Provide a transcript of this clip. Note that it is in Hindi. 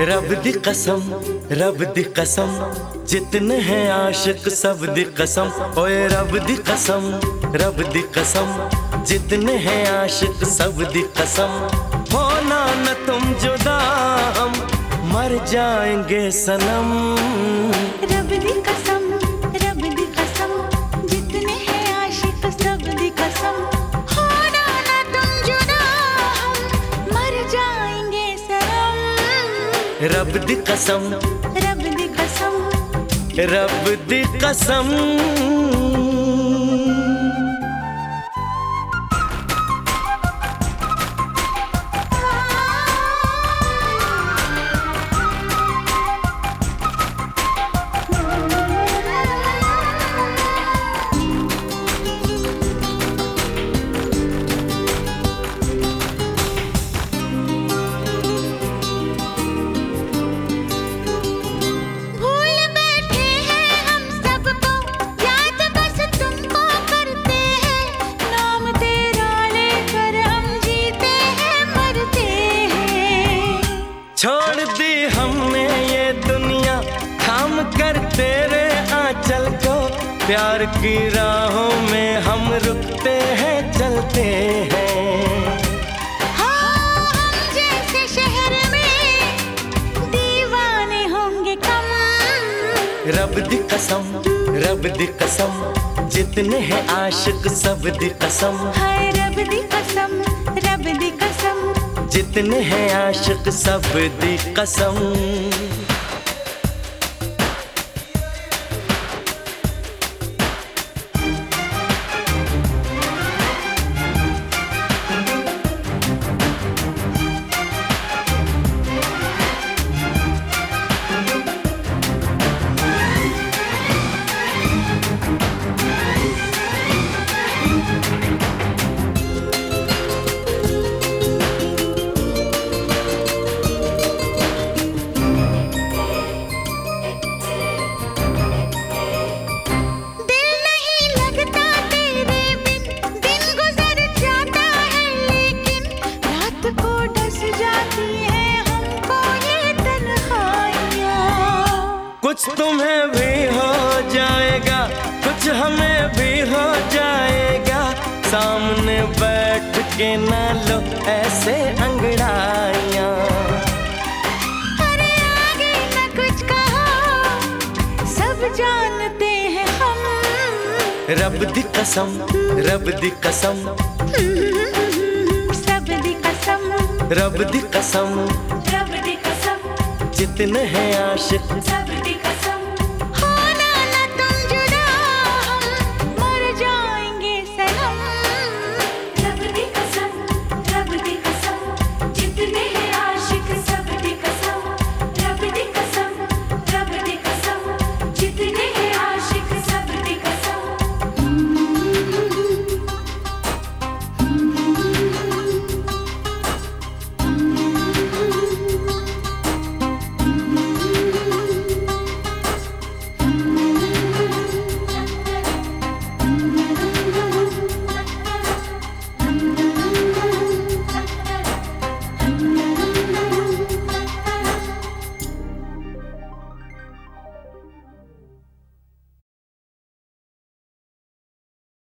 रब दी कसम, रब दी कसम, जितने हैं आशिक सब दी कसम। ओए रब दी कसम, रब दी कसम, जितने हैं आशिक सब दी कसम। होना न तुम जुदा हम, मर जाएँगे सनम। रब दी कसम। रब दी कसम। रब दी कसम। प्यार की राहों में हम रुकते हैं चलते हैं। हाँ जैसे शहर में दीवाने होंगे कम रब दी कसम रब दी कसम जितने हैं आशिक सब दी कसम। हाय रब दी कसम रब दी कसम। जितने हैं आशिक सब दी कसम। कुछ तुम्हें भी हो जाएगा कुछ हमें भी हो जाएगा। सामने बैठ के ना लो ऐसे अंगड़ाइयाँ। अरे आगे न कुछ कहो सब जानते हैं हम। रब दी कसम रब दी कसम। सब दी कसम। रब दी कसम। रब दी कसम। जितने हैं आशिक सब